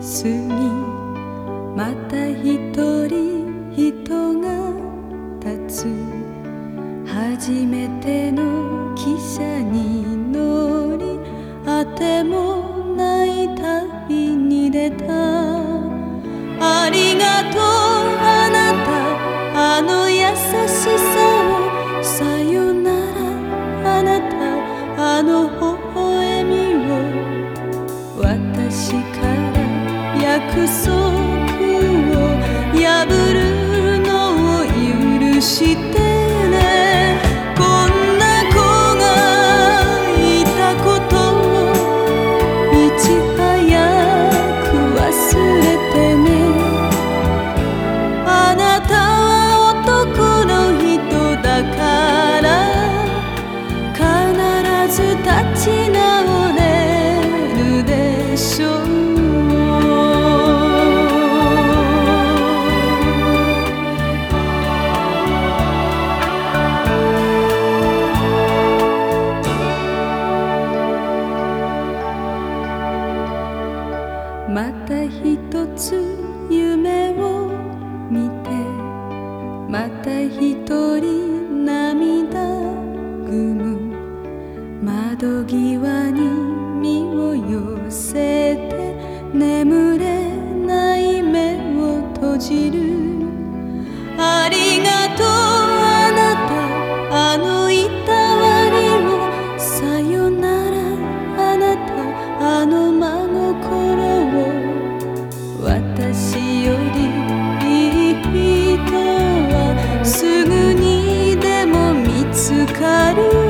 過ぎまた一人人が立つ。初めての汽車に乗りあてもない旅に出た。束を破るのを許してまた一つ夢を見てまた一人涙ぐむ。窓際に身を寄せて眠れない目を閉じる。butter.